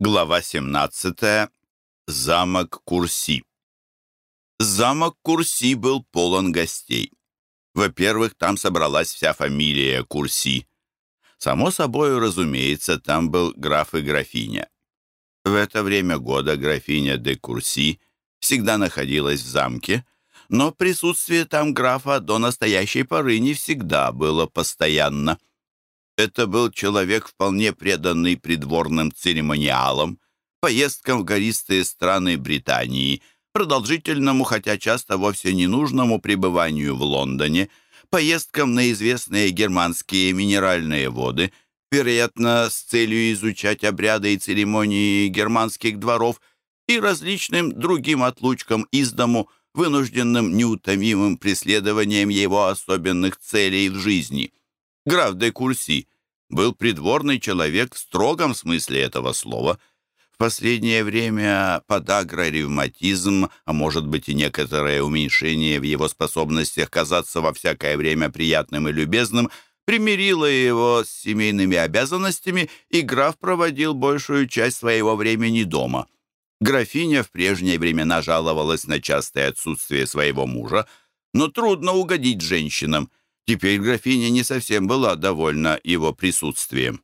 Глава 17. Замок Курси. Замок Курси был полон гостей. Во-первых, там собралась вся фамилия Курси. Само собой, разумеется, там был граф и графиня. В это время года графиня де Курси всегда находилась в замке, но присутствие там графа до настоящей поры не всегда было постоянно. Это был человек, вполне преданный придворным церемониалам, поездкам в гористые страны Британии, продолжительному, хотя часто вовсе ненужному пребыванию в Лондоне, поездкам на известные германские минеральные воды, вероятно, с целью изучать обряды и церемонии германских дворов и различным другим отлучкам из дому, вынужденным неутомимым преследованием его особенных целей в жизни. Граф де Курси был придворный человек в строгом смысле этого слова. В последнее время подагра, ревматизм, а может быть и некоторое уменьшение в его способностях казаться во всякое время приятным и любезным, примирило его с семейными обязанностями, и граф проводил большую часть своего времени дома. Графиня в прежние времена жаловалась на частое отсутствие своего мужа, но трудно угодить женщинам — Теперь графиня не совсем была довольна его присутствием.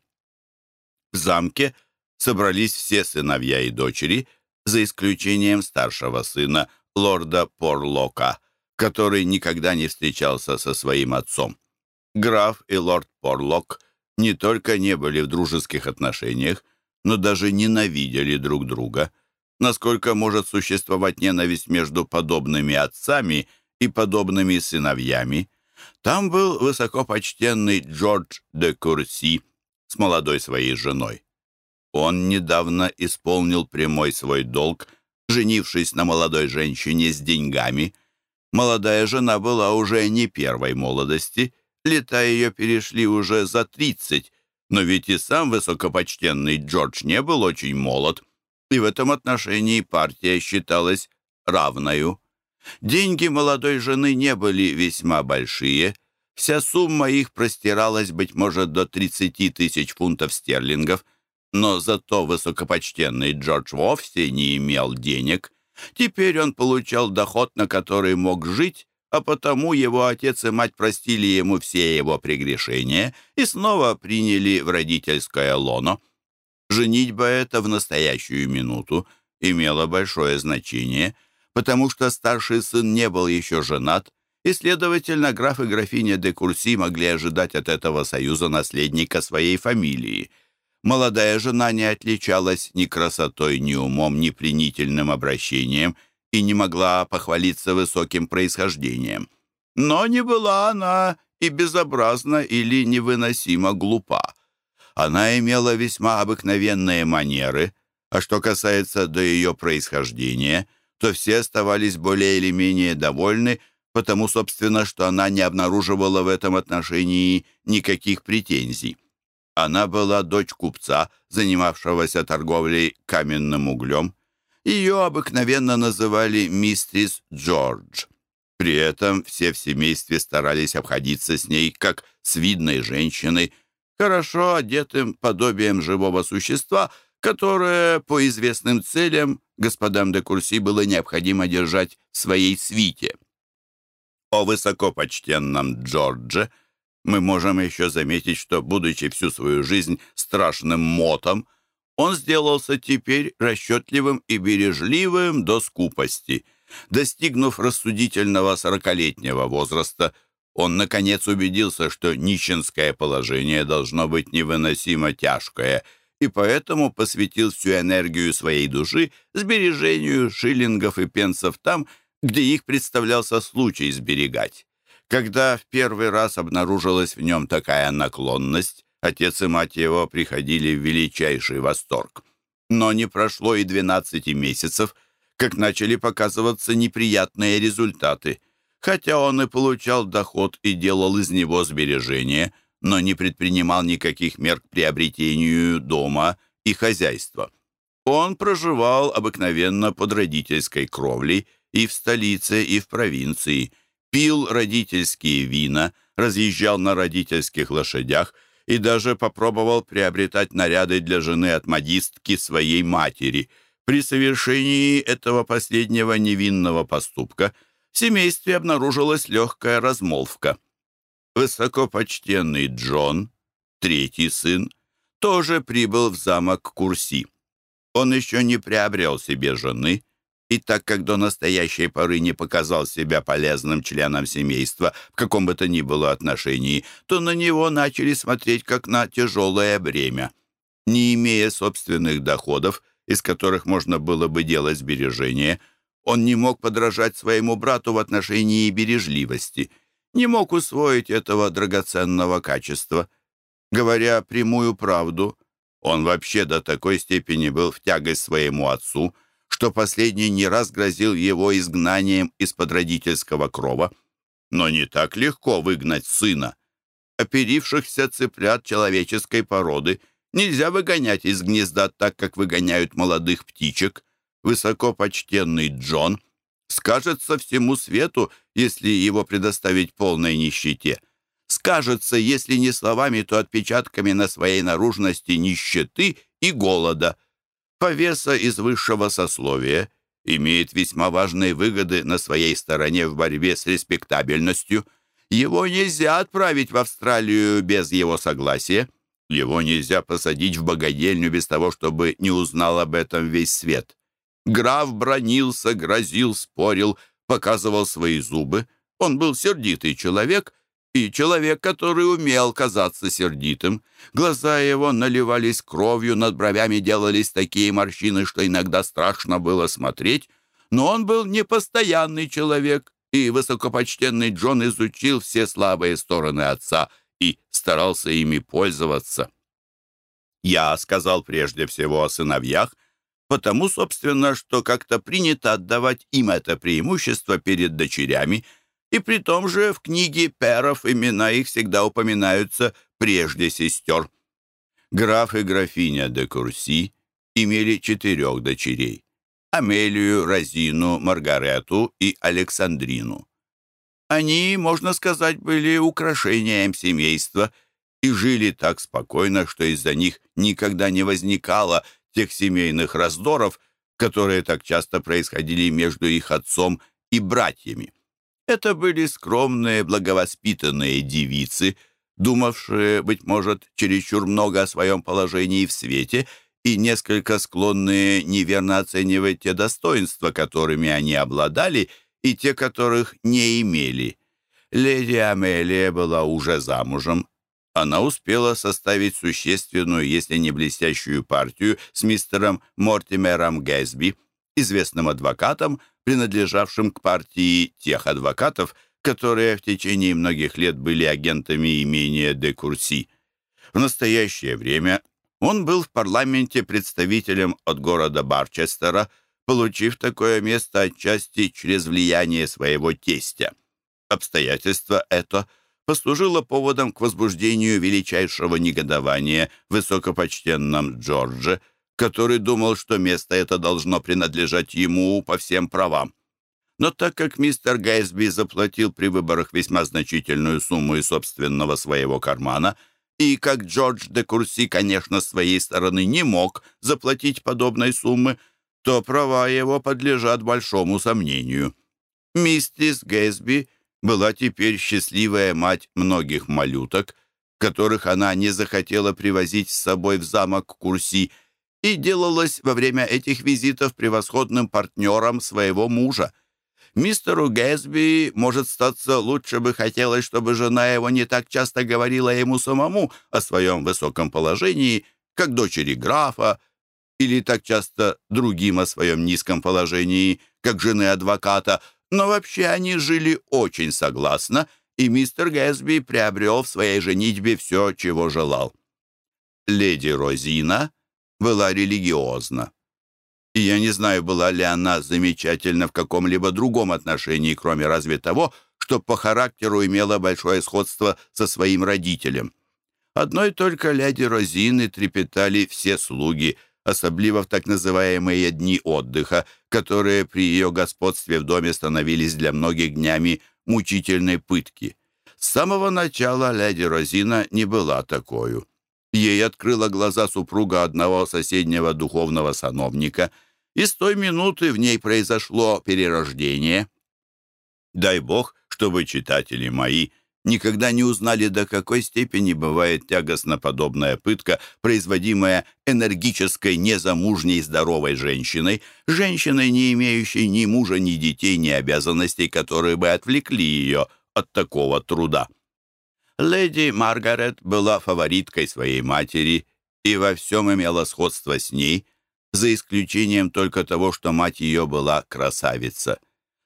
В замке собрались все сыновья и дочери, за исключением старшего сына, лорда Порлока, который никогда не встречался со своим отцом. Граф и лорд Порлок не только не были в дружеских отношениях, но даже ненавидели друг друга. Насколько может существовать ненависть между подобными отцами и подобными сыновьями? Там был высокопочтенный Джордж де Курси с молодой своей женой. Он недавно исполнил прямой свой долг, женившись на молодой женщине с деньгами. Молодая жена была уже не первой молодости, лета ее перешли уже за тридцать, но ведь и сам высокопочтенный Джордж не был очень молод, и в этом отношении партия считалась равною. Деньги молодой жены не были весьма большие. Вся сумма их простиралась, быть может, до 30 тысяч фунтов стерлингов, но зато высокопочтенный Джордж вовсе не имел денег. Теперь он получал доход, на который мог жить, а потому его отец и мать простили ему все его прегрешения и снова приняли в родительское лоно. Женитьба эта в настоящую минуту имела большое значение — потому что старший сын не был еще женат, и, следовательно, граф и графиня де Курси могли ожидать от этого союза наследника своей фамилии. Молодая жена не отличалась ни красотой, ни умом, ни пленительным обращением и не могла похвалиться высоким происхождением. Но не была она и безобразна или невыносимо глупа. Она имела весьма обыкновенные манеры, а что касается до ее происхождения — то все оставались более или менее довольны, потому, собственно, что она не обнаруживала в этом отношении никаких претензий. Она была дочь купца, занимавшегося торговлей каменным углем. Ее обыкновенно называли мистрис Джордж. При этом все в семействе старались обходиться с ней как с видной женщиной, хорошо одетым подобием живого существа, которое по известным целям господам де Курси было необходимо держать в своей свите. О высокопочтенном Джордже мы можем еще заметить, что, будучи всю свою жизнь страшным мотом, он сделался теперь расчетливым и бережливым до скупости. Достигнув рассудительного сорокалетнего возраста, он, наконец, убедился, что нищенское положение должно быть невыносимо тяжкое — и поэтому посвятил всю энергию своей души сбережению шиллингов и пенсов там, где их представлялся случай сберегать. Когда в первый раз обнаружилась в нем такая наклонность, отец и мать его приходили в величайший восторг. Но не прошло и 12 месяцев, как начали показываться неприятные результаты. Хотя он и получал доход и делал из него сбережения – но не предпринимал никаких мер к приобретению дома и хозяйства. Он проживал обыкновенно под родительской кровлей и в столице, и в провинции, пил родительские вина, разъезжал на родительских лошадях и даже попробовал приобретать наряды для жены от модистки своей матери. При совершении этого последнего невинного поступка в семействе обнаружилась легкая размолвка. Высокопочтенный Джон, третий сын, тоже прибыл в замок Курси. Он еще не приобрел себе жены, и так как до настоящей поры не показал себя полезным членом семейства в каком бы то ни было отношении, то на него начали смотреть как на тяжелое бремя. Не имея собственных доходов, из которых можно было бы делать сбережения, он не мог подражать своему брату в отношении бережливости, не мог усвоить этого драгоценного качества. Говоря прямую правду, он вообще до такой степени был в тягость своему отцу, что последний не раз грозил его изгнанием из-под родительского крова. Но не так легко выгнать сына. Оперившихся цыплят человеческой породы нельзя выгонять из гнезда так, как выгоняют молодых птичек. Высокопочтенный Джон скажется всему свету, если его предоставить полной нищете — скажется, если не словами, то отпечатками на своей наружности нищеты и голода. Повеса из высшего сословия имеет весьма важные выгоды на своей стороне в борьбе с респектабельностью. Его нельзя отправить в Австралию без его согласия. Его нельзя посадить в богадельню без того, чтобы не узнал об этом весь свет. Граф бронился, грозил, спорил, показывал свои зубы. Он был сердитый человек — и человек, который умел казаться сердитым. Глаза его наливались кровью, над бровями делались такие морщины, что иногда страшно было смотреть. Но он был непостоянный человек, и высокопочтенный Джон изучил все слабые стороны отца и старался ими пользоваться. Я сказал прежде всего о сыновьях, потому, собственно, что как-то принято отдавать им это преимущество перед дочерями — и при том же в книге перов имена их всегда упоминаются прежде сестер. Граф и графиня де Курси имели четырех дочерей — Амелию, Розину, Маргарету и Александрину. Они, можно сказать, были украшением семейства и жили так спокойно, что из-за них никогда не возникало тех семейных раздоров, которые так часто происходили между их отцом и братьями. Это были скромные, благовоспитанные девицы, думавшие, быть может, чересчур много о своем положении в свете и несколько склонные неверно оценивать те достоинства, которыми они обладали, и те, которых не имели. Леди Амелия была уже замужем. Она успела составить существенную, если не блестящую партию с мистером Мортимером Гэсби, известным адвокатом, принадлежавшим к партии тех адвокатов, которые в течение многих лет были агентами имения де Курси. В настоящее время он был в парламенте представителем от города Барчестера, получив такое место отчасти через влияние своего тестя. Обстоятельство это послужило поводом к возбуждению величайшего негодования в высокопочтенном Джордже – который думал, что место это должно принадлежать ему по всем правам. Но так как мистер Гейсби заплатил при выборах весьма значительную сумму из собственного своего кармана, и как Джордж де Курси, конечно, с своей стороны не мог заплатить подобной суммы, то права его подлежат большому сомнению. Миссис Гейсби была теперь счастливая мать многих малюток, которых она не захотела привозить с собой в замок Курси – и делалась во время этих визитов превосходным партнером своего мужа. Мистеру Гэсби, может статься, лучше бы хотелось, чтобы жена его не так часто говорила ему самому о своем высоком положении, как дочери графа, или так часто другим о своем низком положении, как жены адвоката, но вообще они жили очень согласно, и мистер Гэсби приобрел в своей женитьбе все, чего желал. Леди Розина — была религиозна. И я не знаю, была ли она замечательна в каком-либо другом отношении, кроме разве того, что по характеру имела большое сходство со своим родителем. Одной только леди Розины трепетали все слуги, особливо в так называемые дни отдыха, которые при ее господстве в доме становились для многих днями мучительной пытки. С самого начала леди Розина не была такою. Ей открыла глаза супруга одного соседнего духовного сановника, и с той минуты в ней произошло перерождение. Дай бог, чтобы читатели мои никогда не узнали, до какой степени бывает тягостно подобная пытка, производимая энергической, незамужней, здоровой женщиной, женщиной, не имеющей ни мужа, ни детей, ни обязанностей, которые бы отвлекли ее от такого труда. Леди Маргарет была фавориткой своей матери и во всем имела сходство с ней, за исключением только того, что мать ее была красавица.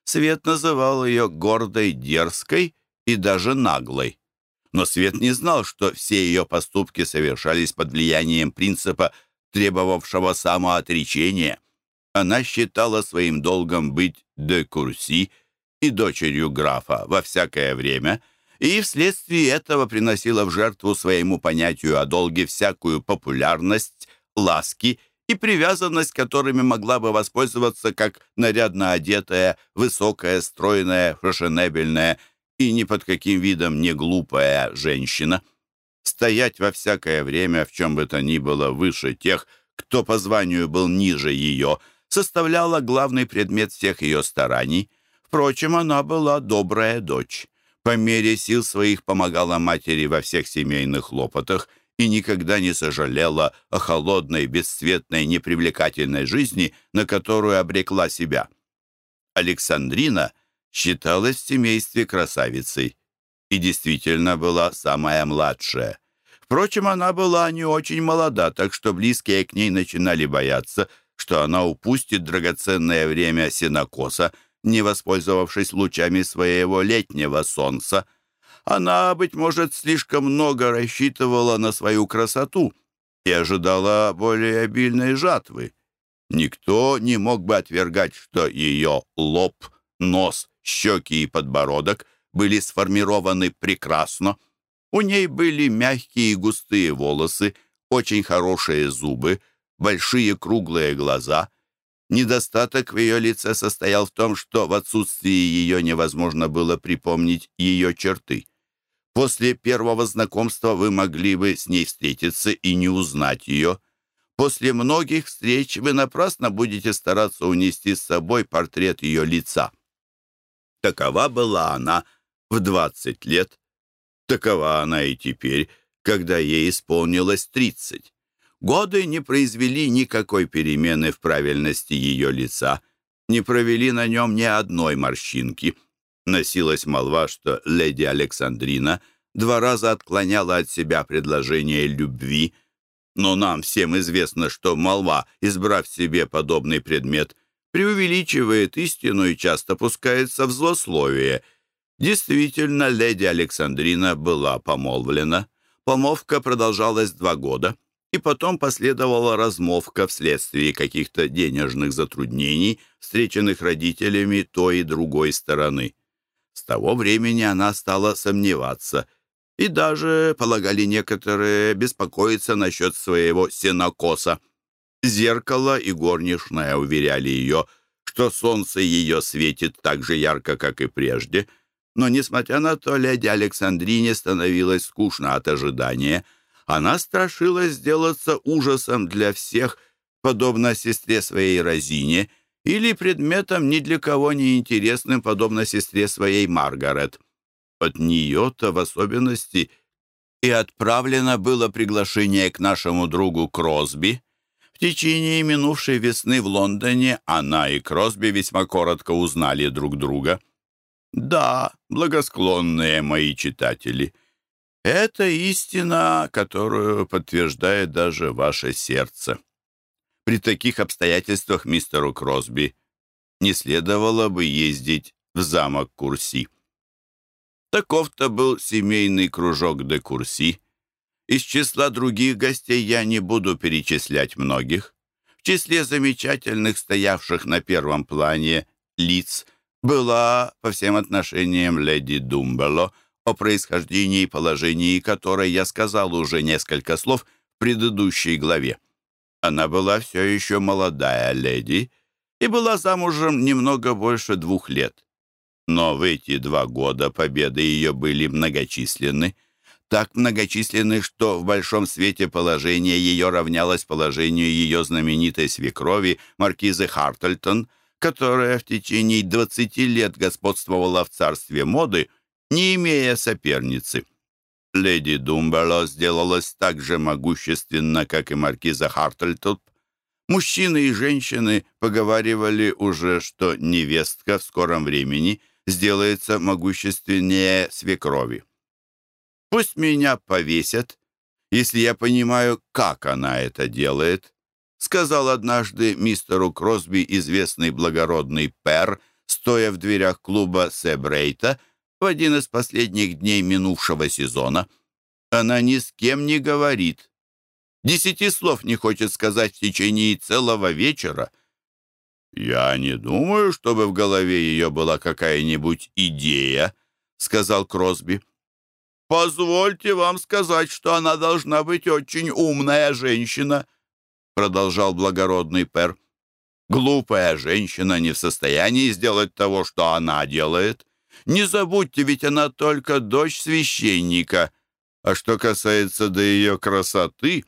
Свет называл ее гордой, дерзкой и даже наглой. Но Свет не знал, что все ее поступки совершались под влиянием принципа, требовавшего самоотречения. Она считала своим долгом быть де Курси и дочерью графа во всякое время — и вследствие этого приносила в жертву своему понятию о долге всякую популярность, ласки и привязанность, которыми могла бы воспользоваться как нарядно одетая, высокая, стройная, фashionableная и ни под каким видом не глупая женщина. Стоять во всякое время, в чем бы то ни было, выше тех, кто по званию был ниже ее, составляла главный предмет всех ее стараний. Впрочем, она была добрая дочь по мере сил своих помогала матери во всех семейных хлопотах и никогда не сожалела о холодной, бесцветной, непривлекательной жизни, на которую обрекла себя. Александрина считалась в семействе красавицей и действительно была самая младшая. Впрочем, она была не очень молода, так что близкие к ней начинали бояться, что она упустит драгоценное время сенокоса, не воспользовавшись лучами своего летнего солнца. Она, быть может, слишком много рассчитывала на свою красоту и ожидала более обильной жатвы. Никто не мог бы отвергать, что ее лоб, нос, щеки и подбородок были сформированы прекрасно. У ней были мягкие и густые волосы, очень хорошие зубы, большие круглые глаза — Недостаток в ее лице состоял в том, что в отсутствии ее невозможно было припомнить ее черты. После первого знакомства вы могли бы с ней встретиться и не узнать ее. После многих встреч вы напрасно будете стараться унести с собой портрет ее лица. Такова была она в 20 лет, такова она и теперь, когда ей исполнилось 30. Годы не произвели никакой перемены в правильности ее лица, не провели на нем ни одной морщинки. Носилась молва, что леди Александрина два раза отклоняла от себя предложение любви, но нам всем известно, что молва, избрав себе подобный предмет, преувеличивает истину и часто пускается в злословие. Действительно, леди Александрина была помолвлена. Помолвка продолжалась два года — и потом последовала размовка вследствие каких-то денежных затруднений, встреченных родителями той и другой стороны. С того времени она стала сомневаться, и даже, полагали некоторые, беспокоиться насчет своего сенокоса. Зеркало и горничная уверяли ее, что солнце ее светит так же ярко, как и прежде, но, несмотря на то, леди Александрине становилось скучно от ожидания — она страшилась сделаться ужасом для всех, подобно сестре своей Розине, или предметом ни для кого не интересным, подобно сестре своей Маргарет. От нее-то в особенности и отправлено было приглашение к нашему другу Кросби. В течение минувшей весны в Лондоне она и Кросби весьма коротко узнали друг друга. Да, благосклонные мои читатели — это истина, которую подтверждает даже ваше сердце. При таких обстоятельствах мистеру Кросби не следовало бы ездить в замок Курси. Таков-то был семейный кружок де Курси. Из числа других гостей я не буду перечислять многих. В числе замечательных, стоявших на первом плане лиц, была по всем отношениям леди Думбело — о происхождении и положении которой я сказал уже несколько слов в предыдущей главе. Она была все еще молодая леди и была замужем немного больше двух лет. Но в эти два года победы ее были многочисленны. Так многочисленны, что в большом свете положение ее равнялось положению ее знаменитой свекрови, маркизы Хартельтон, которая в течение 20 лет господствовала в царстве моды, не имея соперницы. Леди Думбело сделалась так же могущественна, как и маркиза Хартельтон. Мужчины и женщины поговаривали уже, что невестка в скором времени сделается могущественнее свекрови. «Пусть меня повесят, если я понимаю, как она это делает», сказал однажды мистеру Кросби известный благородный пер, стоя в дверях клуба Себрейта в один из последних дней минувшего сезона. Она ни с кем не говорит. Десяти слов не хочет сказать в течение целого вечера. «Я не думаю, чтобы в голове ее была какая-нибудь идея», — сказал Кросби. «Позвольте вам сказать, что она должна быть очень умная женщина», — продолжал благородный пер. «Глупая женщина не в состоянии сделать того, что она делает. Не забудьте, ведь она только дочь священника. А что касается до ее красоты,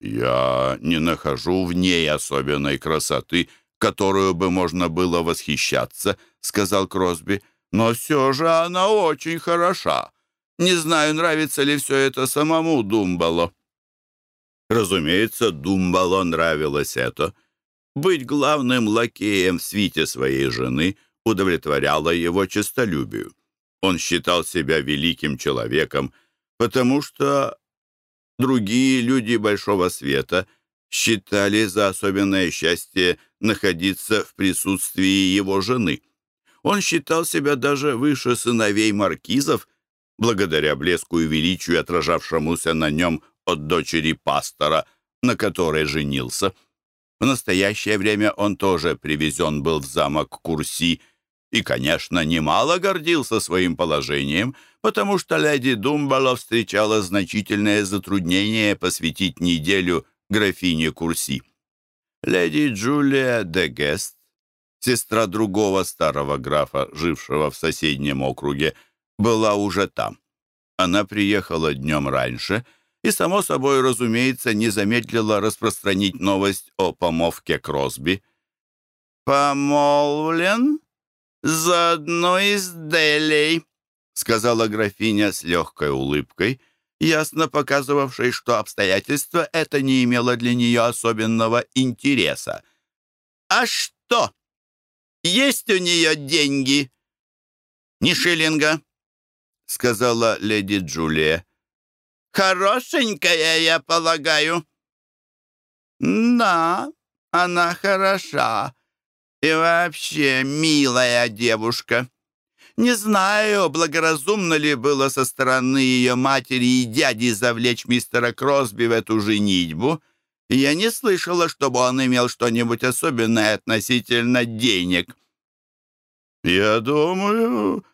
я не нахожу в ней особенной красоты, которую бы можно было восхищаться, сказал Кросби. Но все же она очень хороша. Не знаю, нравится ли все это самому Думбало. Разумеется, Думбало нравилось это. Быть главным лакеем в свите своей жены — удовлетворяло его честолюбию. Он считал себя великим человеком, потому что другие люди большого света считали за особенное счастье находиться в присутствии его жены. Он считал себя даже выше сыновей маркизов, благодаря блеску и величию, отражавшемуся на нем от дочери пастора, на которой женился. В настоящее время он тоже привезен был в замок Курси, и, конечно, немало гордился своим положением, потому что леди Думбало встречала значительное затруднение посвятить неделю графине Курси. Леди Джулия де Гест, сестра другого старого графа, жившего в соседнем округе, была уже там. Она приехала днем раньше и, само собой, разумеется, не замедлила распространить новость о помолвке Кросби. «Помолвлен?» «За одной из делей», — сказала графиня с легкой улыбкой, ясно показывавшей, что обстоятельство это не имело для нее особенного интереса. «А что? Есть у нее деньги?» «Ни шиллинга», — сказала леди Джулия. «Хорошенькая, я полагаю». «Да, она хороша», и вообще, милая девушка. Не знаю, благоразумно ли было со стороны ее матери и дяди завлечь мистера Кросби в эту женитьбу. Я не слышала, чтобы он имел что-нибудь особенное относительно денег. «Я думаю,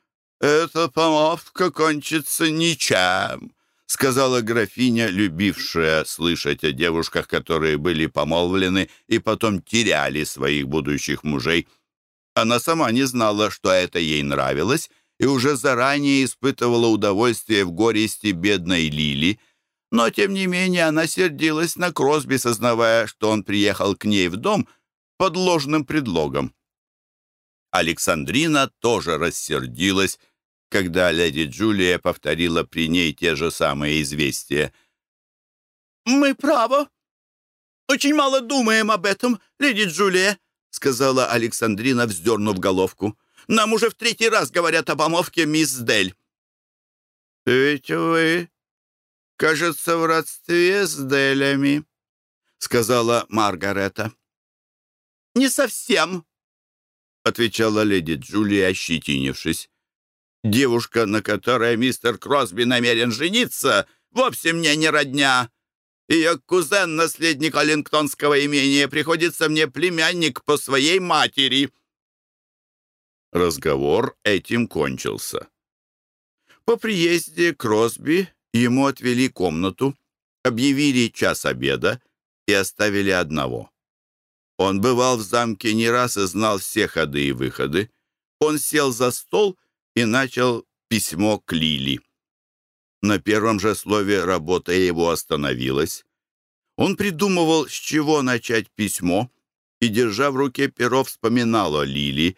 эта помолвка кончится ничем», сказала графиня, любившая слышать о девушках, которые были помолвлены и потом теряли своих будущих мужей. Она сама не знала, что это ей нравилось, и уже заранее испытывала удовольствие в горести бедной Лили, но, тем не менее, она сердилась на Кросби, сознавая, что он приехал к ней в дом под ложным предлогом. Александрина тоже рассердилась, когда леди Джулия повторила при ней те же самые известия. «Мы, право, очень мало думаем об этом, леди Джулия», сказала Александрина, вздернув головку. «Нам уже в третий раз говорят о помолвке мисс Дель». «Ведь вы, кажется, в родстве с Делями», сказала Маргарета. «Не совсем», отвечала леди Джулия, ощетинившись. Девушка, на которой мистер Кросби намерен жениться, вовсе мне не родня. Ее кузен, наследник Аллингтонского имения, приходится мне племянник по своей матери». Разговор этим кончился. По приезде Кросби ему отвели комнату, объявили час обеда и оставили одного. Он бывал в замке не раз и знал все ходы и выходы. Он сел за стол и начал письмо к Лили. На первом же слове работа его остановилась. Он придумывал, с чего начать письмо, и, держа в руке перо, вспоминал о Лили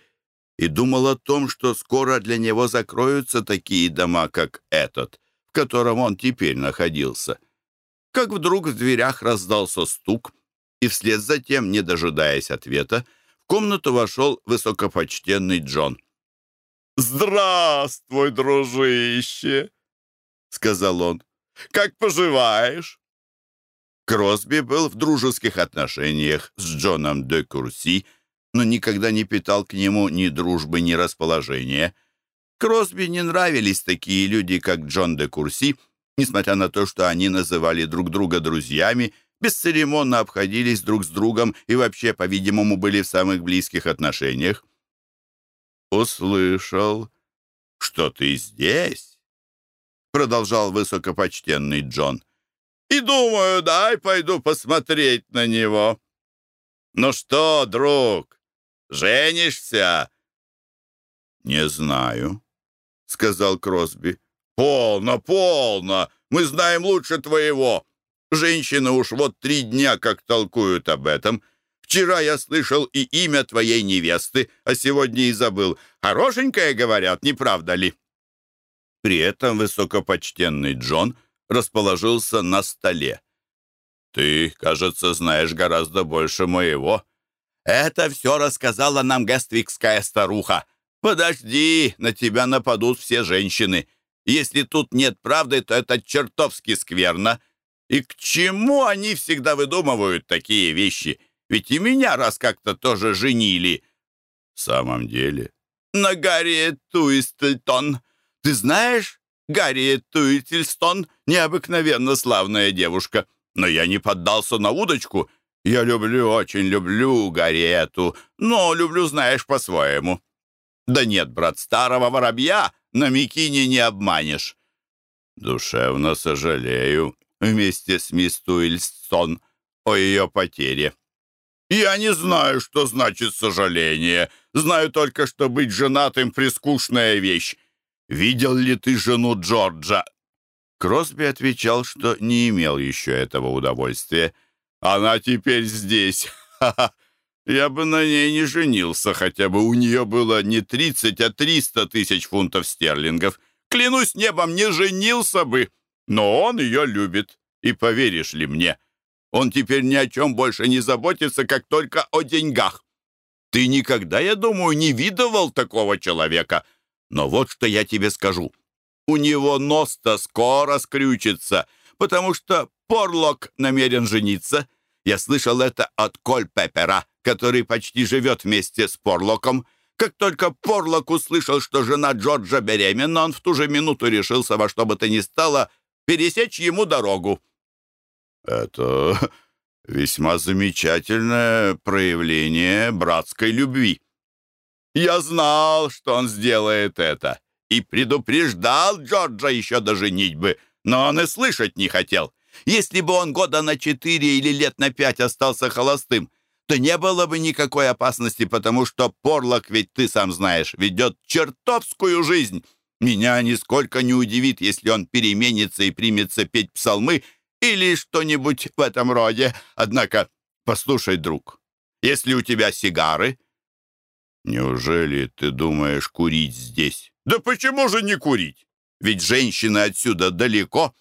и думал о том, что скоро для него закроются такие дома, как этот, в котором он теперь находился. Как вдруг в дверях раздался стук, и вслед за тем, не дожидаясь ответа, в комнату вошел высокопочтенный Джон. «Здравствуй, дружище!» — сказал он. «Как поживаешь?» Кросби был в дружеских отношениях с Джоном де Курси, но никогда не питал к нему ни дружбы, ни расположения. Кросби не нравились такие люди, как Джон де Курси, несмотря на то, что они называли друг друга друзьями, бесцеремонно обходились друг с другом и вообще, по-видимому, были в самых близких отношениях. «Услышал, что ты здесь?» продолжал высокопочтенный Джон. «И думаю, дай пойду посмотреть на него». «Ну что, друг, женишься?» «Не знаю», — сказал Кросби. «Полно, полно! Мы знаем лучше твоего. Женщины уж вот три дня как толкуют об этом. Вчера я слышал и имя твоей невесты, а сегодня и забыл. Хорошенькая, говорят, не правда ли?» При этом высокопочтенный Джон расположился на столе. «Ты, кажется, знаешь гораздо больше моего». «Это все рассказала нам гествикская старуха. Подожди, на тебя нападут все женщины. Если тут нет правды, то это чертовски скверно. И к чему они всегда выдумывают такие вещи? Ведь и меня раз как-то тоже женили». «В самом деле?» «На Гарри Туистлтон. Ты знаешь, Гарриет Туительстон — необыкновенно славная девушка. Но я не поддался на удочку. Я люблю, очень люблю Гарриету, но люблю, знаешь, по-своему. Да нет, брат, старого воробья на Микине не обманешь. Душевно сожалею вместе с мисс Туильстон о ее потере. Я не знаю, что значит сожаление. Знаю только, что быть женатым — прискучная вещь. «Видел ли ты жену Джорджа?» Кросби отвечал, что не имел еще этого удовольствия. «Она теперь здесь. Ха-ха. Я бы на ней не женился, хотя бы у нее было не 30, а 300 тысяч фунтов стерлингов. Клянусь небом, не женился бы. Но он ее любит. И поверишь ли мне, он теперь ни о чем больше не заботится, как только о деньгах. Ты никогда, я думаю, не видывал такого человека». Но вот что я тебе скажу. У него нос-то скоро скрючится, потому что Порлок намерен жениться. Я слышал это от Кольпепера, который почти живет вместе с Порлоком. Как только Порлок услышал, что жена Джорджа беременна, он в ту же минуту решился во что бы то ни стало пересечь ему дорогу. Это весьма замечательное проявление братской любви. Я знал, что он сделает это, и предупреждал Джорджа еще до женитьбы, но он и слышать не хотел. Если бы он года на четыре или лет на пять остался холостым, то не было бы никакой опасности, потому что Порлок, ведь ты сам знаешь, ведет чертовскую жизнь. Меня нисколько не удивит, если он переменится и примется петь псалмы или что-нибудь в этом роде. Однако, послушай, друг, если у тебя сигары, «Неужели ты думаешь курить здесь?» «Да почему же не курить? Ведь женщины отсюда далеко».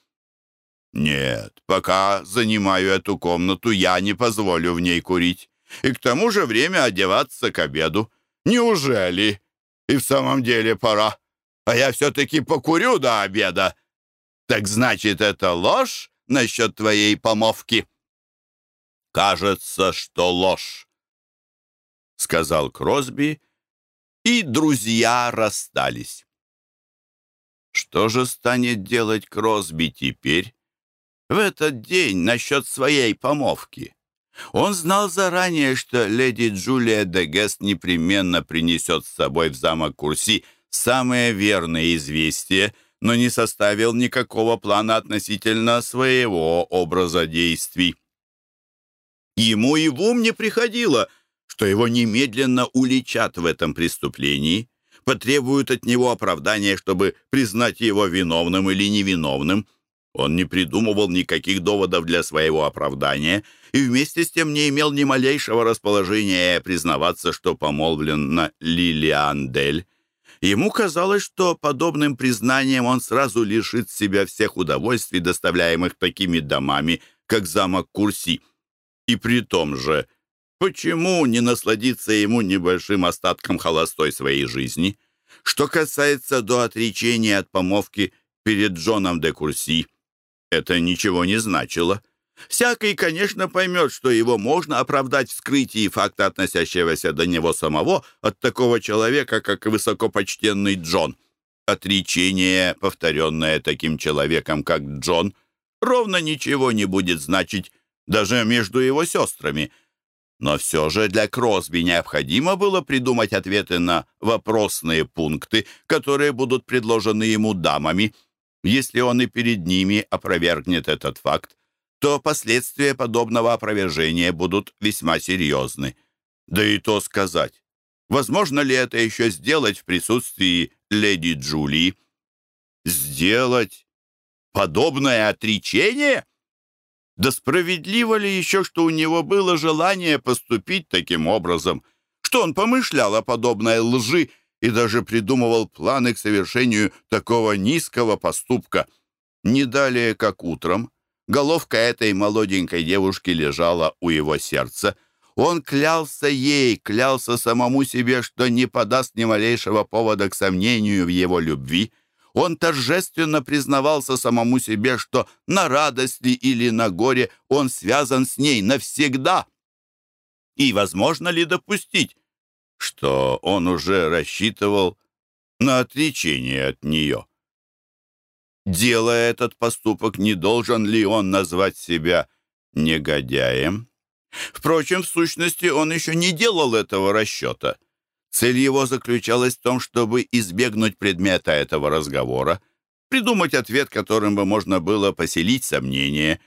«Нет, пока занимаю эту комнату, я не позволю в ней курить. И к тому же время одеваться к обеду. Неужели? И в самом деле пора. А я все-таки покурю до обеда. Так значит, это ложь насчет твоей помовки?» «Кажется, что ложь сказал Кросби, и друзья расстались. Что же станет делать Кросби теперь, в этот день, насчет своей помовки? Он знал заранее, что леди Джулия де Гест непременно принесет с собой в замок Курси самые верные известия, но не составил никакого плана относительно своего образа действий. Ему и в ум не приходило — что его немедленно уличат в этом преступлении. потребуют от него оправдания, чтобы признать его виновным или невиновным. Он не придумывал никаких доводов для своего оправдания и вместе с тем не имел ни малейшего расположения признаваться, что помолвлен на Лилиан Дель. Ему казалось, что подобным признанием он сразу лишит себя всех удовольствий, доставляемых такими домами, как замок Курси. И при том же, почему не насладиться ему небольшим остатком холостой своей жизни? Что касается до отречения от помовки перед Джоном де Курси, это ничего не значило. Всякий, конечно, поймет, что его можно оправдать в скрытии факта, относящегося до него самого, от такого человека, как высокопочтенный Джон. Отречение, повторенное таким человеком, как Джон, ровно ничего не будет значить даже между его сестрами. Но все же для Кросби необходимо было придумать ответы на вопросные пункты, которые будут предложены ему дамами. Если он и перед ними опровергнет этот факт, то последствия подобного опровержения будут весьма серьезны. Да и то сказать, возможно ли это еще сделать в присутствии леди Джулии? Сделать подобное отречение? Да справедливо ли еще, что у него было желание поступить таким образом, что он помышлял о подобной лжи и даже придумывал планы к совершению такого низкого поступка? Не далее, как утром, Головка этой молоденькой девушки лежала у его сердца. Он клялся ей, клялся самому себе, что не подаст ни малейшего повода к сомнению в его любви. Он торжественно признавался самому себе, что на радости или на горе он связан с ней навсегда. И возможно ли допустить, что он уже рассчитывал на отречение от нее? Делая этот поступок, не должен ли он назвать себя негодяем? Впрочем, в сущности, он еще не делал этого расчета. Цель его заключалась в том, чтобы избегнуть предмета этого разговора, придумать ответ, которым бы можно было поселить сомнение.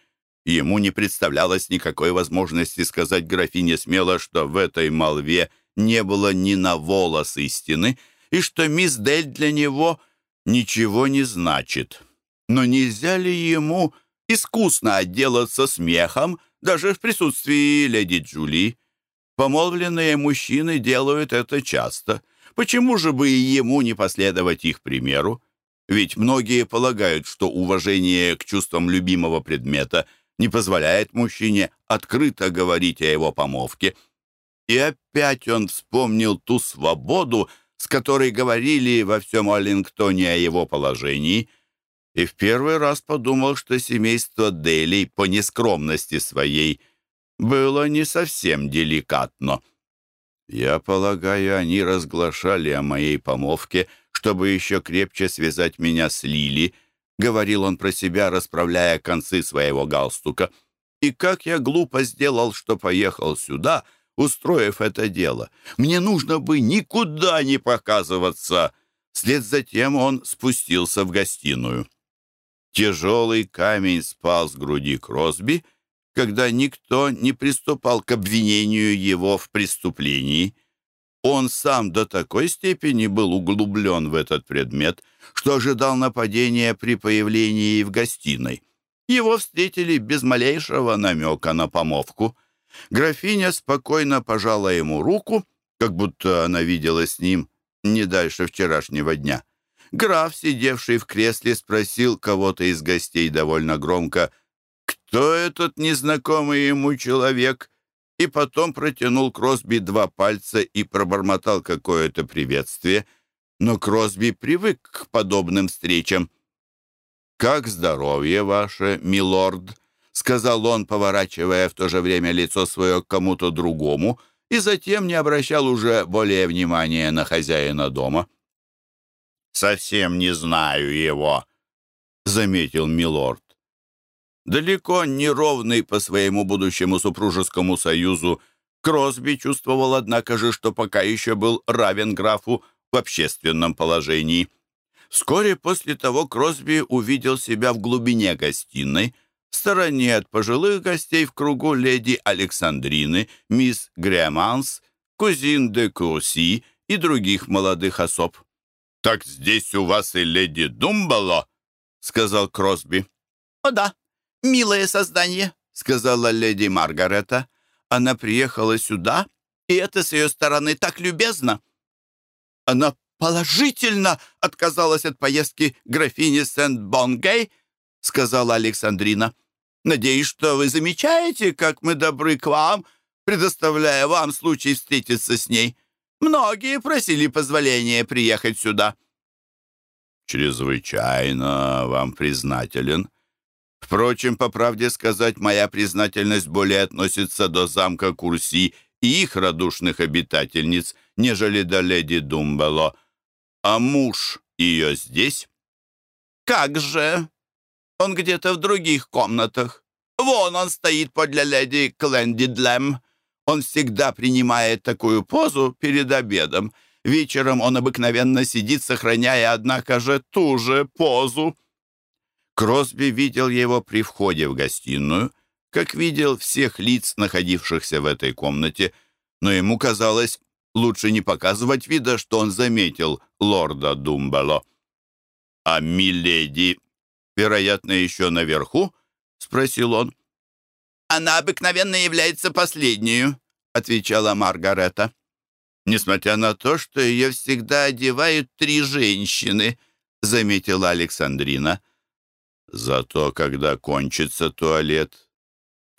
Ему не представлялось никакой возможности сказать графине смело, что в этой молве не было ни на волос истины, и что мисс Дель для него ничего не значит. Но нельзя ли ему искусно отделаться смехом даже в присутствии леди Джули? Помолвленные мужчины делают это часто. Почему же бы и ему не последовать их примеру? Ведь многие полагают, что уважение к чувствам любимого предмета не позволяет мужчине открыто говорить о его помолвке. И опять он вспомнил ту свободу, с которой говорили во всем Аллингтоне о его положении — и в первый раз подумал, что семейство Дели по нескромности своей было не совсем деликатно. Я полагаю, они разглашали о моей помолвке, чтобы еще крепче связать меня с Лили, говорил он про себя, расправляя концы своего галстука. И как я глупо сделал, что поехал сюда, устроив это дело. Мне нужно бы никуда не показываться. Вслед за тем он спустился в гостиную. Тяжелый камень спал с груди Кросби, когда никто не приступал к обвинению его в преступлении. Он сам до такой степени был углублен в этот предмет, что ожидал нападения при появлении в гостиной. Его встретили без малейшего намека на помовку. Графиня спокойно пожала ему руку, как будто она видела с ним не дальше вчерашнего дня. Граф, сидевший в кресле, спросил кого-то из гостей довольно громко, кто этот незнакомый ему человек, и потом протянул Кросби два пальца и пробормотал какое-то приветствие. Но Кросби привык к подобным встречам. «Как здоровье ваше, милорд?» — сказал он, поворачивая в то же время лицо свое к кому-то другому, и затем не обращал уже более внимания на хозяина дома совсем не знаю его», — заметил милорд. Далеко не ровный по своему будущему супружескому союзу, Кросби чувствовал, однако же, что пока еще был равен графу в общественном положении. Вскоре после того Кросби увидел себя в глубине гостиной, в стороне от пожилых гостей в кругу леди Александрины, мисс Греманс, кузин де Курси и других молодых особ. «Так здесь у вас и леди Думбало?» — сказал Кросби. «О да, милое создание», — сказала леди Маргарета. «Она приехала сюда, и это с ее стороны так любезно». «Она положительно отказалась от поездки графини Сент-Бонгей», — сказала Александрина. «Надеюсь, что вы замечаете, как мы добры к вам, предоставляя вам случай встретиться с ней. Многие просили позволения приехать сюда». «Чрезвычайно вам признателен. Впрочем, по правде сказать, моя признательность более относится до замка Курси и их радушных обитательниц, нежели до леди Думбело. А муж ее здесь?» «Как же? Он где-то в других комнатах. Вон он стоит подле леди Клендидлем. Он всегда принимает такую позу перед обедом. Вечером он обыкновенно сидит, сохраняя, однако же, ту же позу». Кросби видел его при входе в гостиную, как видел всех лиц, находившихся в этой комнате, но ему казалось лучше не показывать вида, что он заметил лорда Думбело. «А миледи, вероятно, еще наверху?» — спросил он. «Она обыкновенно является последнюю», — отвечала Маргарета. «Несмотря на то, что ее всегда одевают три женщины», — заметила Александрина. «Зато, когда кончится туалет,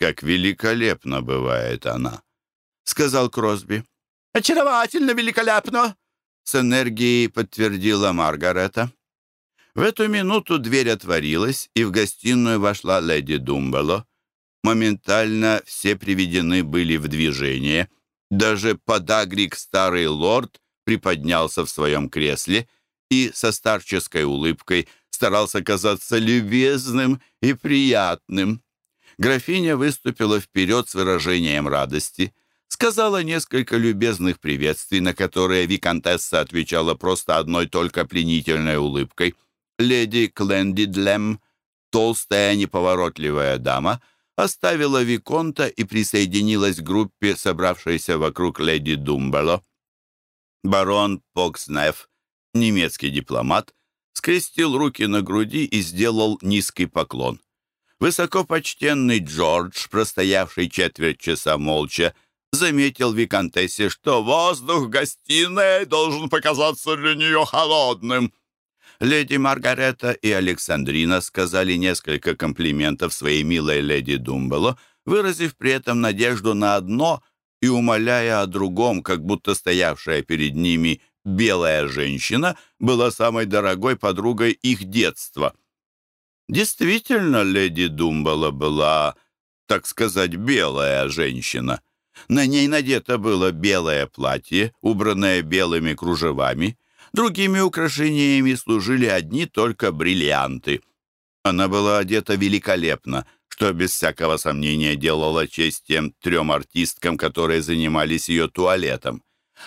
как великолепно бывает она», — сказал Кросби. «Очаровательно великолепно!» — с энергией подтвердила Маргарета. В эту минуту дверь отворилась, и в гостиную вошла леди Думбело. Моментально все приведены были в движение. Даже подагрик старый лорд приподнялся в своем кресле и со старческой улыбкой старался казаться любезным и приятным. Графиня выступила вперед с выражением радости — сказала несколько любезных приветствий, на которые виконтесса отвечала просто одной только пленительной улыбкой. Леди Клендидлем, толстая неповоротливая дама, оставила виконта и присоединилась к группе, собравшейся вокруг леди Думбело. Барон Покснеф, немецкий дипломат, скрестил руки на груди и сделал низкий поклон. Высокопочтенный Джордж, простоявший четверть часа молча, заметил Викантессе, что воздух в гостиной должен показаться для нее холодным. Леди Маргарета и Александрина сказали несколько комплиментов своей милой леди Думбело, выразив при этом надежду на одно и умоляя о другом, как будто стоявшая перед ними белая женщина была самой дорогой подругой их детства. Действительно, леди Думбело была, так сказать, белая женщина — на ней надето было белое платье, убранное белыми кружевами. Другими украшениями служили одни только бриллианты. Она была одета великолепно, что без всякого сомнения делало честь тем трем артисткам, которые занимались ее туалетом.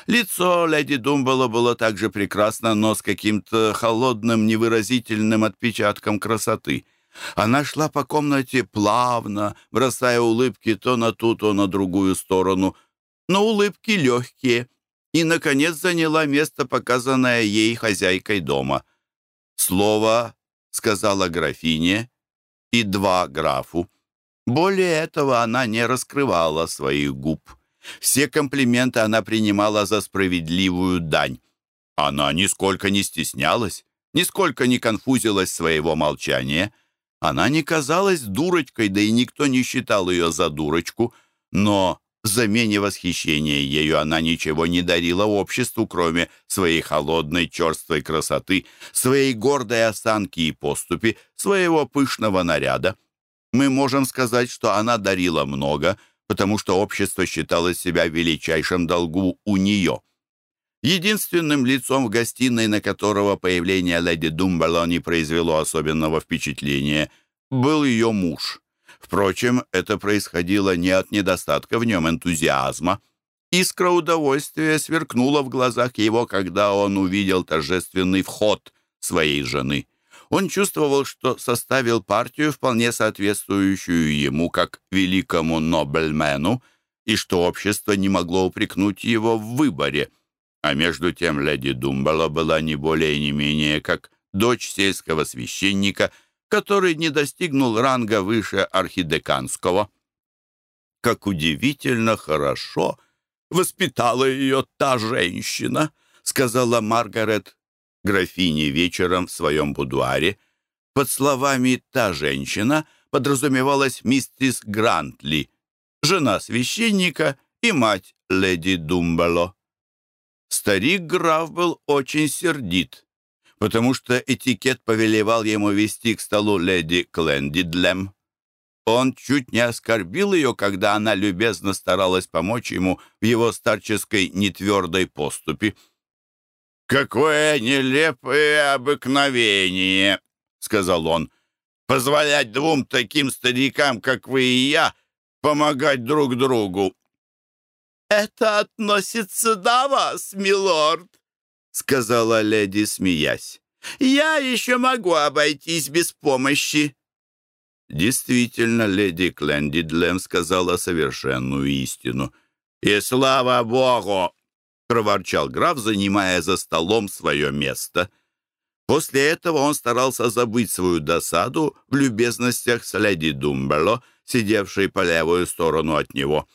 Лицо леди Думбала было также прекрасно, но с каким-то холодным, невыразительным отпечатком красоты — она шла по комнате плавно, бросая улыбки то на ту, то на другую сторону, но улыбки легкие, и, наконец, заняла место, показанное ей хозяйкой дома. Слово сказала графине и два графу. Более этого она не раскрывала своих губ. Все комплименты она принимала за справедливую дань. Она нисколько не стеснялась, нисколько не конфузилась своего молчания — она не казалась дурочкой, да и никто не считал ее за дурочку, но замене восхищения ею она ничего не дарила обществу, кроме своей холодной, черствой красоты, своей гордой осанки и поступи, своего пышного наряда. Мы можем сказать, что она дарила много, потому что общество считало себя в величайшем долгу у нее. Единственным лицом в гостиной, на которого появление леди Думбело не произвело особенного впечатления, был ее муж. Впрочем, это происходило не от недостатка в нем энтузиазма. Искра удовольствия сверкнула в глазах его, когда он увидел торжественный вход своей жены. Он чувствовал, что составил партию, вполне соответствующую ему как великому нобельмену, и что общество не могло упрекнуть его в выборе – А между тем леди Думбала была не более и не менее как дочь сельского священника, который не достигнул ранга выше архидеканского. Как удивительно хорошо воспитала ее та женщина, сказала Маргарет графине вечером в своем будуаре. Под словами «та женщина» подразумевалась мистерис Грантли, жена священника и мать леди Думбало. Старик-граф был очень сердит, потому что этикет повелевал ему вести к столу леди Клендидлем. Он чуть не оскорбил ее, когда она любезно старалась помочь ему в его старческой нетвердой поступи. «Какое нелепое обыкновение!» — сказал он. «Позволять двум таким старикам, как вы и я, помогать друг другу. «Это относится до вас, милорд», — сказала леди, смеясь. «Я еще могу обойтись без помощи». Действительно, леди Клендидлем сказала совершенную истину. «И слава богу!» — проворчал граф, занимая за столом свое место. После этого он старался забыть свою досаду в любезностях с леди Думбело, сидевшей по левую сторону от него.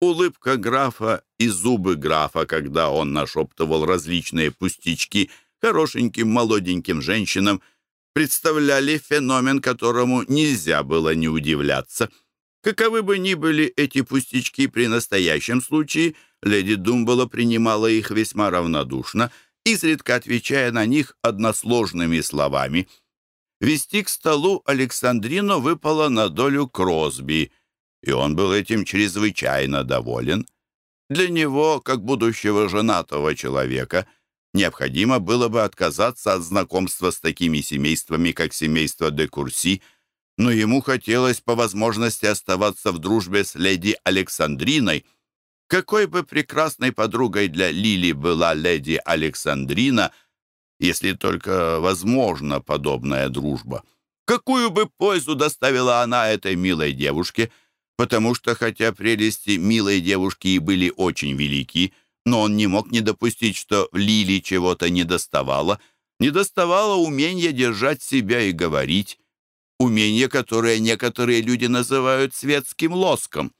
Улыбка графа и зубы графа, когда он нашептывал различные пустячки хорошеньким молоденьким женщинам, представляли феномен, которому нельзя было не удивляться. Каковы бы ни были эти пустячки при настоящем случае, леди Думбола принимала их весьма равнодушно, изредка отвечая на них односложными словами. Вести к столу Александрину выпало на долю Кросби — и он был этим чрезвычайно доволен. Для него, как будущего женатого человека, необходимо было бы отказаться от знакомства с такими семействами, как семейство де Курси, но ему хотелось по возможности оставаться в дружбе с леди Александриной. Какой бы прекрасной подругой для Лили была леди Александрина, если только возможна подобная дружба. Какую бы пользу доставила она этой милой девушке – потому что, хотя прелести милой девушки и были очень велики, но он не мог не допустить, что Лили чего-то недоставало. Недоставало умения держать себя и говорить, умение, которое некоторые люди называют светским лоском.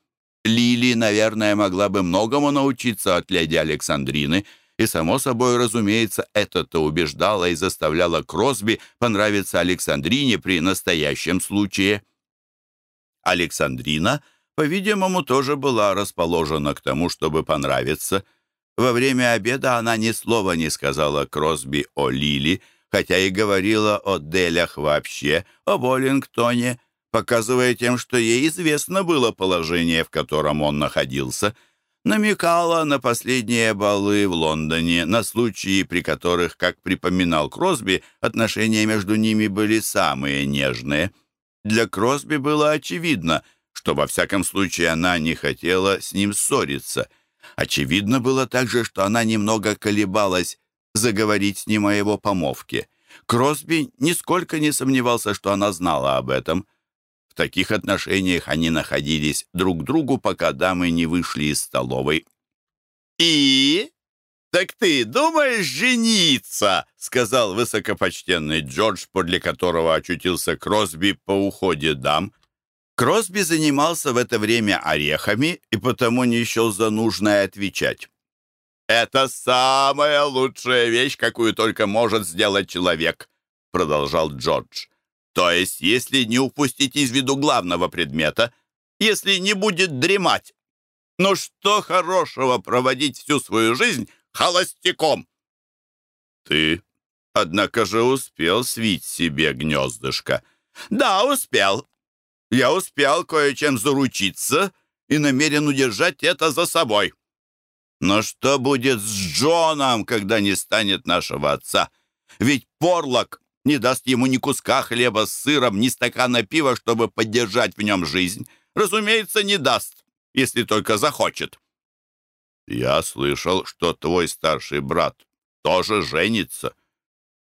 Лили, наверное, могла бы многому научиться от леди Александрины, и, само собой, разумеется, это-то убеждало и заставляло Кросби понравиться Александрине при настоящем случае. Александрина, по-видимому, тоже была расположена к тому, чтобы понравиться. Во время обеда она ни слова не сказала Кросби о Лили, хотя и говорила о Делях вообще, о Боллингтоне, показывая тем, что ей известно было положение, в котором он находился. Намекала на последние балы в Лондоне, на случаи, при которых, как припоминал Кросби, отношения между ними были самые нежные — для Кросби было очевидно, что во всяком случае она не хотела с ним ссориться. Очевидно было также, что она немного колебалась заговорить с ним о его помолвке. Кросби нисколько не сомневался, что она знала об этом. В таких отношениях они находились друг к другу, пока дамы не вышли из столовой. «И?» «Так ты думаешь жениться?» — сказал высокопочтенный Джордж, подле которого очутился Кросби по уходе дам. Кросби занимался в это время орехами и потому не счел за нужное отвечать. «Это самая лучшая вещь, какую только может сделать человек», — продолжал Джордж. «То есть, если не упустить из виду главного предмета, если не будет дремать. Но что хорошего проводить всю свою жизнь холостяком. Ты, однако же, успел свить себе гнездышко. Да, успел. Я успел кое-чем заручиться и намерен удержать это за собой. Но что будет с Джоном, когда не станет нашего отца? Ведь Порлок не даст ему ни куска хлеба с сыром, ни стакана пива, чтобы поддержать в нем жизнь. Разумеется, не даст, если только захочет. Я слышал, что твой старший брат тоже женится.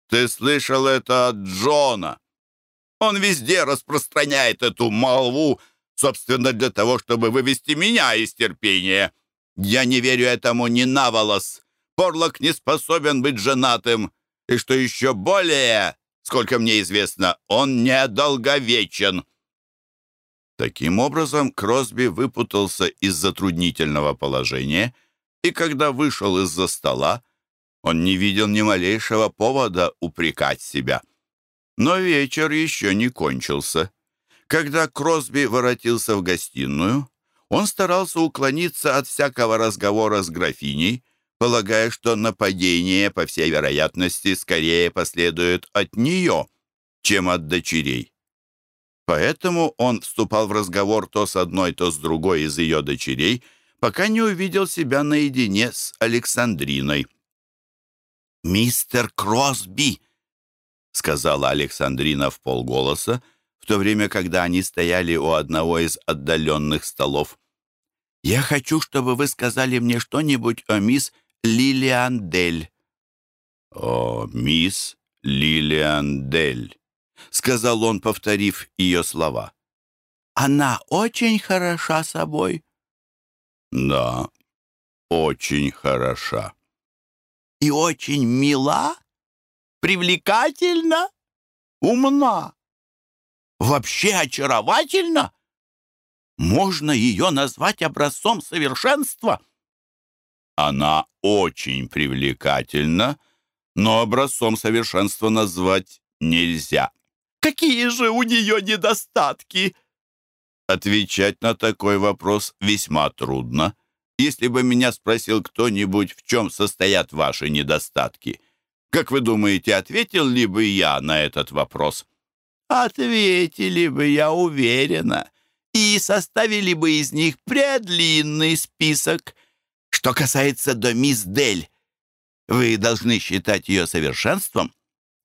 Ты слышал это от Джона? Он везде распространяет эту молву, собственно, для того, чтобы вывести меня из терпения. Я не верю этому ни на волос, Порлок не способен быть женатым, и что еще более, сколько мне известно, он недолговечен». Таким образом, Кросби выпутался из затруднительного положения, и когда вышел из-за стола, он не видел ни малейшего повода упрекать себя. Но вечер еще не кончился. Когда Кросби воротился в гостиную, он старался уклониться от всякого разговора с графиней, полагая, что нападение, по всей вероятности, скорее последует от нее, чем от дочерей. Поэтому он вступал в разговор то с одной, то с другой из ее дочерей, пока не увидел себя наедине с Александриной. «Мистер Кросби!» — сказала Александрина в полголоса, в то время, когда они стояли у одного из отдаленных столов. «Я хочу, чтобы вы сказали мне что-нибудь о мисс Лилиан Дель». «О, мисс Лилиан Дель», — сказал он, повторив ее слова. «Она очень хороша собой». «Да, очень хороша». «И очень мила, привлекательна, умна, вообще очаровательна. Можно ее назвать образцом совершенства». Она очень привлекательна, но образцом совершенства назвать нельзя. Какие же у нее недостатки? Отвечать на такой вопрос весьма трудно. Если бы меня спросил кто-нибудь, в чем состоят ваши недостатки, как вы думаете, ответил ли бы я на этот вопрос? Ответили бы, я уверена, и составили бы из них предлинный список. Что касается до мисс Дель, вы должны считать ее совершенством.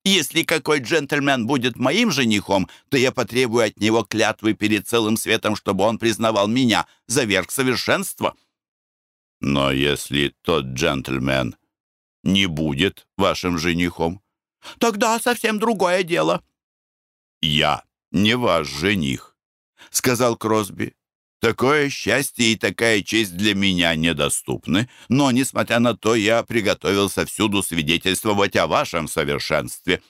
Если какой джентльмен будет моим женихом, то я потребую от него клятвы перед целым светом, чтобы он признавал меня за верх совершенства. Но если тот джентльмен не будет вашим женихом, тогда совсем другое дело. Я не ваш жених, сказал Кросби. Такое счастье и такая честь для меня недоступны, но, несмотря на то, я приготовился всюду свидетельствовать о вашем совершенстве».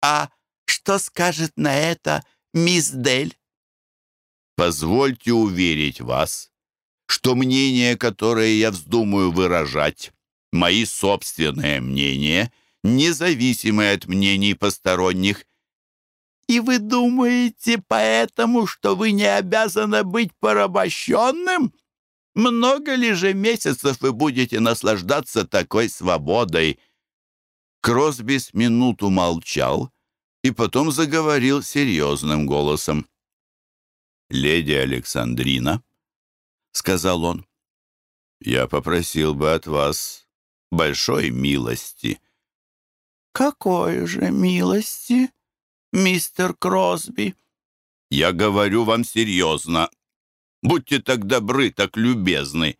«А что скажет на это мисс Дель?» «Позвольте уверить вас, что мнение, которое я вздумаю выражать, мои собственные мнения, независимые от мнений посторонних, и вы думаете поэтому, что вы не обязаны быть порабощенным? Много ли же месяцев вы будете наслаждаться такой свободой?» Кросби минуту молчал и потом заговорил серьезным голосом. «Леди Александрина», — сказал он, — «я попросил бы от вас большой милости». «Какой же милости?» Мистер Кросби?» «Я говорю вам серьезно. Будьте так добры, так любезны.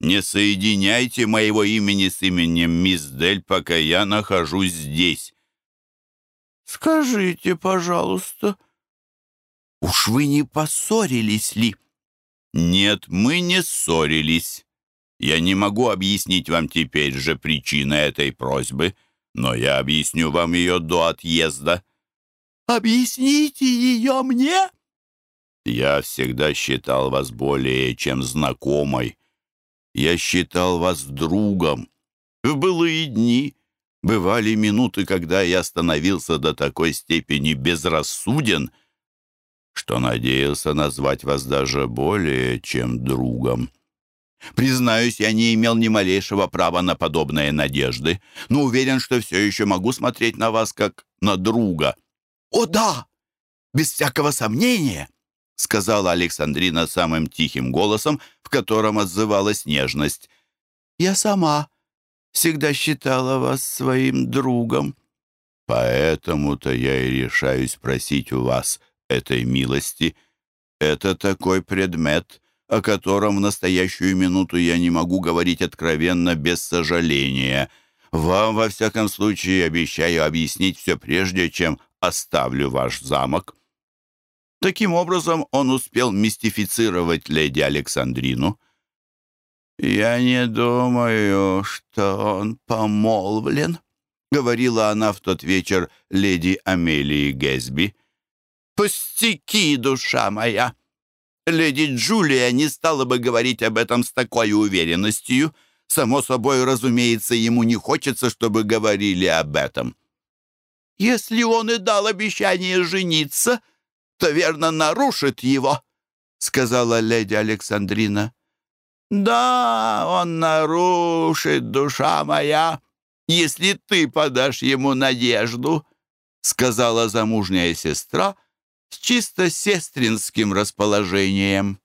Не соединяйте моего имени с именем мисс Дель, пока я нахожусь здесь». «Скажите, пожалуйста, уж вы не поссорились ли?» «Нет, мы не ссорились. Я не могу объяснить вам теперь же причины этой просьбы, но я объясню вам ее до отъезда». Объясните ее мне!» «Я всегда считал вас более чем знакомой. Я считал вас другом. В былые дни бывали минуты, когда я становился до такой степени безрассуден, что надеялся назвать вас даже более чем другом. Признаюсь, я не имел ни малейшего права на подобные надежды, но уверен, что все еще могу смотреть на вас как на друга». «О да! Без всякого сомнения!» — сказала Александрина самым тихим голосом, в котором отзывалась нежность. «Я сама всегда считала вас своим другом». «Поэтому-то я и решаюсь просить у вас этой милости. Это такой предмет, о котором в настоящую минуту я не могу говорить откровенно без сожаления. Вам, во всяком случае, обещаю объяснить все прежде, чем оставлю ваш замок». Таким образом, он успел мистифицировать леди Александрину. «Я не думаю, что он помолвлен», — говорила она в тот вечер леди Амелии Гэсби. «Пустяки, душа моя! Леди Джулия не стала бы говорить об этом с такой уверенностью. Само собой, разумеется, ему не хочется, чтобы говорили об этом. Если он и дал обещание жениться, то, верно, нарушит его», — сказала леди Александрина. «Да, он нарушит, душа моя, если ты подашь ему надежду», сказала замужняя сестра с чисто сестринским расположением.